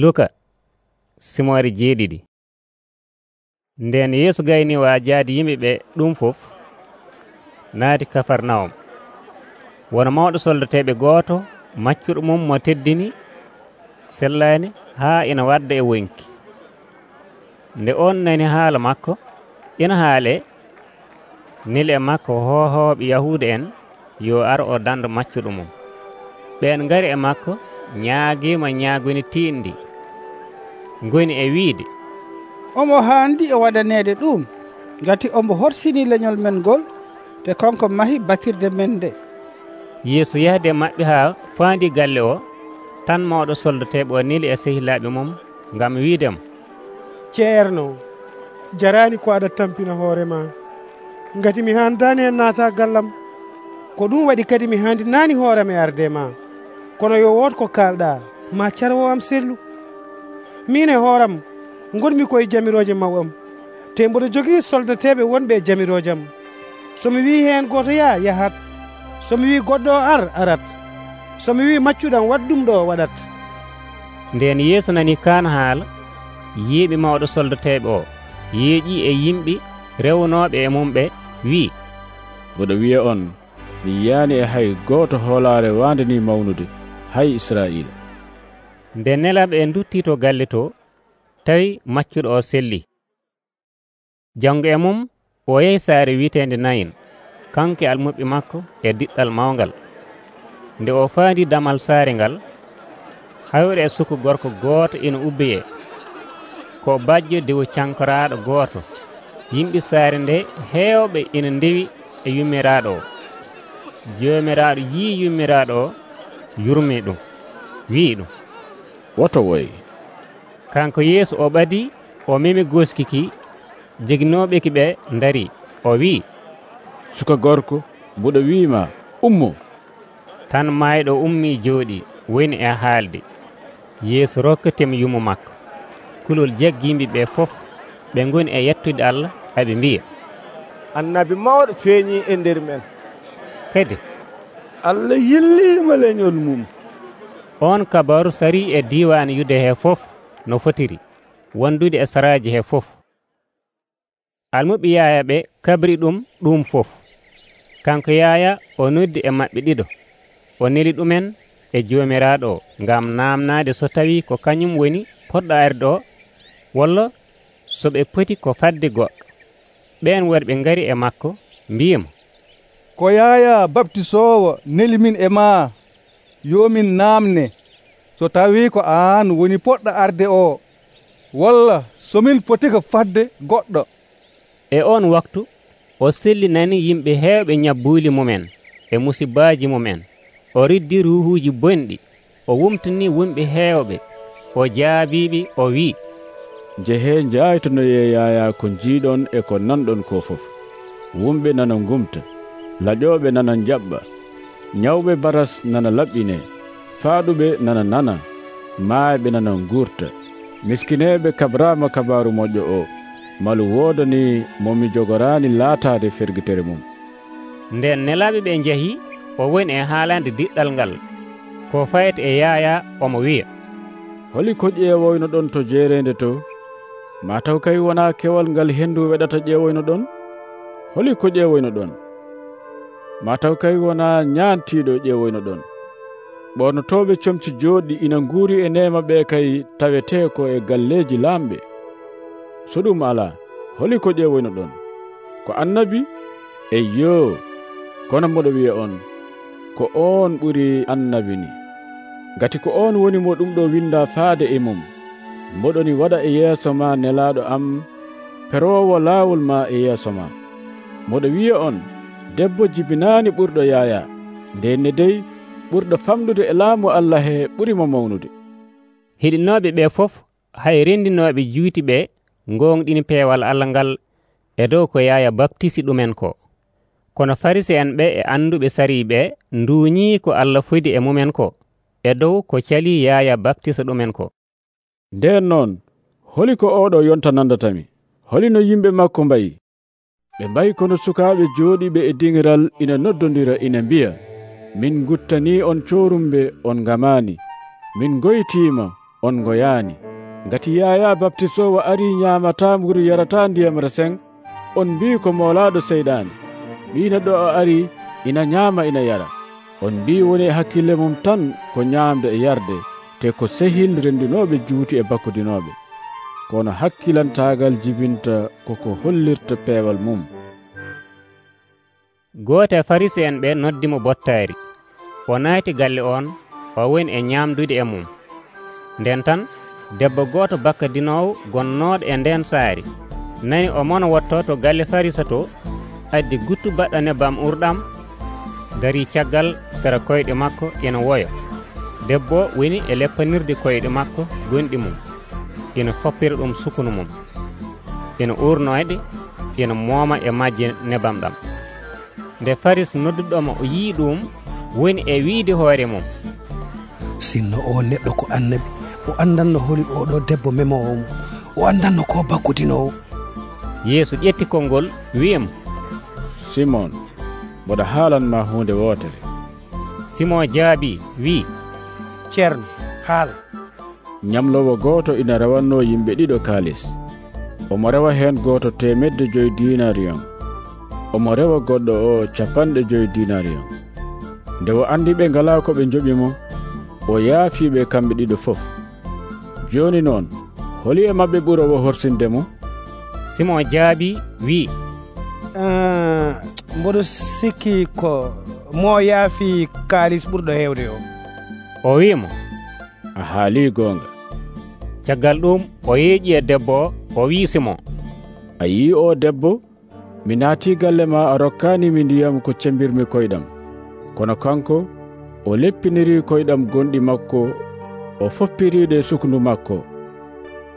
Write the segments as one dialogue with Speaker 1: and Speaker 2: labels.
Speaker 1: luka simoore jeeɗiɗi. Nden yeesu gayniwa jaadi yimɓe ɓe ɗum fof naati kafarnawum wona mawɗo soldateɓe gooto maccuɗo mum mo teddini sellani haa ina wadda e wonki. Nde on nani haala makko ina haale nil e makko hohoɓe yahuda en yo ar o danda maccuɗo mum. Ɓen ngari e makko ñaagiima ñaaguni tiiɗndi goni e wiide.
Speaker 2: Omo haandi e waɗaneede ɗum ngati omo horsini leñol men ngol te konko mahi batirde men nde.
Speaker 1: Yeeso yahde maɓɓe haa faandi galle o tan mawɗo soldateɓe o neli e sehilaaɓe mum ngam wiidemo.
Speaker 3: Ceerno jarani ko aɗa tampina hoorema ngati mi handani hen naata gallam ko ɗum waɗi kadi mi handinani hoorema e arde ma. Kono yo wood ko kalɗa ma carwo am sellu. min e hooram gonmi koye jamiroje maw am te mboɗo jogii soldateɓe wonɓe e jamiroje am. Somi wi heen goto yaa yahat. Somi wi goɗɗo o ar arat. Somi wi maccuɗam waɗ ɗum ɗo waɗat.
Speaker 1: Nden yeeso nani kan haala yiiɓe mawɗo soldateɓe o yeeƴi e yimɓe rewnoɓe e mum ɓe wi
Speaker 4: mboɗo wiya on mi yiyani e hay goto hoolare wandani mawnude hay israila
Speaker 1: nde nelaɗo e dutti to galle to tawi maccuɗo o selli. Janngo e mum o yehi saare wiiteende nayin kanko e almuɓɓe makko e diɗɗal mawgal nde o faandi damal saare ngal hawre e suku gorko gooto ina ubbiye ko bajjo dewo cankoraɗo gooto. Yimɓe saare nde heewɓe ina ndewi e yummiraɗo o. Joomiraaɗo yii yummiraɗo o yurmi ɗum wii ɗum.
Speaker 4: woto woy.
Speaker 1: Kanko yeeso o ɓadi o memi goskiki jeginoɓe ki ɓe dari o wi'i.
Speaker 4: Suka gorko mboɗo wiima ummo.
Speaker 1: Tan mayɗo ummi jooɗi woni e haalde. Yeeso rokkatemi yumo makko. Kulol jaggimɓe ɓe fof ɓe goni e yettude allah aɓe mbiya.
Speaker 5: Annabi mawɗo feeñi e nder men.
Speaker 1: Kadi.
Speaker 5: Allah yillima leñol mum.
Speaker 1: on kabaru sari e diwan yude he fof no fotiri wondude e saraji he fof. Almuɓe yaya ɓe kabri ɗum ɗum fof. Kanko yaya o noddi e maɓɓe ɗiɗo o neli ɗumen e jomiraɗo o ngam namnade so tawi ko kañum woni poɗɗo arde o walla so ɓe poti ko fadde goɗɗo. Ɓen worɓe ngari e makko mbiyimo
Speaker 6: ko yaya baptisowo neli min e ma yomin namne so tawi ko an woni poɗɗo arde o walla somin poti ko fadde goɗɗo.
Speaker 1: E on waktu o sellinani yimɓe heewɓe ñabbuli mumen e musibbaji mumen. O riddi ruhuji bonɗi o wumtini wumɓe heewɓe o jaabiɓe o wi
Speaker 4: jehe jaytonoye yaya ko jiiɗon e ko nanɗon ko fof. Wumɓe nana gumta laƴoɓe nana jaɓɓa ñawɓe baras nana laɓɓine faaɗuɓe nana nana maaɓe nana guurta miskineɓe kabrama kabaru moƴƴo o malu woodani momi jogorani laatade fergitere mum.
Speaker 1: Nden nelaɓe ɓe jeehi o woni e haalande diɗɗal ngal ko fayet e yaya omo wiya
Speaker 4: holi koƴi e woyno ɗon to jeerede to mataw kay wona kewal ngal hendu weɗata ƴeewoyno ɗon holi koƴi e woyno ɗon mataw kay wona ñaantiɗo ƴeewoyno ɗon. Ɓornotoɓe comci joɗɗi ina guuri e nema ɓe kay tawete ko e galleji laamɓe. So ɗum ala holi ko ƴeewoyno ɗon. Ko annabi e yo kono mboɗo wiya on ko on ɓuri annabi ni. Gati ko on woni mo ɗum ɗo winda faade e mum mboɗoni waɗa e yeeso ma nelaɗo am perowo laawol ma e yeeso ma. Moɗo wiya on debbo jibinaani ɓurɗo yaaya. Ndenne dey ɓurɗo famɗude e laamu allah he ɓurimo mawnude.
Speaker 1: Hiɗinooɓe ɓe fof hay renndinooɓe juuti ɓe ngoongɗini peewal allah ngal e dow ko yaaya baptisi ɗumen ko. Kono farisi en ɓe e annduɓe sarii ɓe nduuñii ko allah fodi e mumen ko e dow ko cali yaaya baptisa ɗumen ko.
Speaker 4: Nden noon holi ko oɗo yonta nandatami holino yimɓe makko mbayi. ɓe mbayi kono sukaaɓe jooɗiɓe e diŋiral ina noddodira ina mbiya. Min guttani on corumɓe on ngamaani. Min goytiima on ngoyaani. Ngati yaya baptisowo ari ñaamata mburi yarata ndiyam resen on mbi ko moolaaɗo seyɗaani. Ɓiina ɗo o ari ina ñaama ina yara. On mbi woni e hakkille mum tan ko ñaamde e yarde te ko sehil renndinooɓe juuti e bakkudinooɓe. kono hakkilantagal jibinta koko hollirta peewal mum.
Speaker 1: Goote farisi en ɓe noddimo bottaari. O naati galle on o woni e ñaamdude e mum. Nden tan debbo gooto bakkadinowo gonnooɗo e ndeen saari. Nani o mona wotto to galle farisa to addi guttu baɗɗane bam urɗam dari caggal sera koyɗe makko ina woyo. Debbo woni e leppanirde koyɗe makko gonɗi mum. ina foppira ɗum sukunu mum. Ina urnoyɗe ina mooma e majje nebam ɗam. Nde faris nodduɗoma o yii ɗum woni e wiide hoore mum.
Speaker 7: Sinno o neɗɗo ko annabi o andanno holi oɗo debbo memowo mo o andanno ko bakkudinowo
Speaker 1: yeeso ƴetti kolngol wiyamo
Speaker 4: simon mboɗa haalanma hunde wootere.
Speaker 1: Simon jaabi wi
Speaker 3: ceerno haala.
Speaker 4: ñamlowo gooto ina rewanno yimɓe ɗiɗo kaalis. Omo rewa heen gooto temedde joyi dinarion omo rewa goɗɗo o capanɗe joyi dinarion nde o anndi ɓe ngalaa ko ɓe joɓi mo o yaafiiɓe kamɓe ɗiɗo fof. Jooni noon holi e maɓɓe ɓurowo horsinde mo?
Speaker 1: Simon jaabi wi'i
Speaker 3: eh, mboɗo sikki ko mo yaafi kaalis ɓurɗo heewde o.
Speaker 1: O wi'imo
Speaker 4: a haali goonga.
Speaker 1: caggal ɗum o yeeƴi e debbo o o wiisimo
Speaker 4: a yi o debbo mi naati galle ma a rokkanimi ndiyam ko cembirmi koyɗam. Kono kanko o leppiniri koyɗam gonɗi makko o foppiriɗe sukndu makko.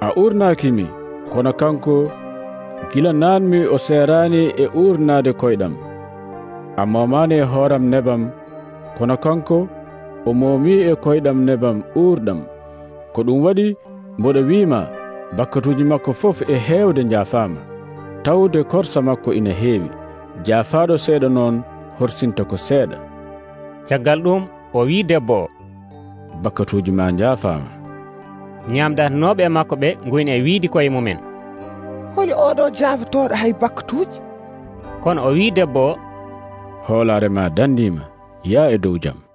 Speaker 4: A urnakimi kono kanko gila nanmi o serani e urnade koyɗam. A momani e hooram nebam kono kanko o momi e koyɗam nebam urɗam ko ɗum waɗi mboɗo wi'ima bakkatuji makko fof e heewde njaafaama. Tawde korsa makko ina heewi. Jaafaaɗo seeɗa noon horsinta ko seeɗa.
Speaker 1: Caggal ɗum o wi debbo. O
Speaker 4: bakkatuji ma njaafaama.
Speaker 1: Ñaamdatnooɓe e makko ɓe nguyne e wiidi koye mumen.
Speaker 7: Holi oɗo jaafotooɗo hay bakkatuji
Speaker 1: kono o wi debbo. O
Speaker 4: hoolaare ma dandiima yaa e dow jam.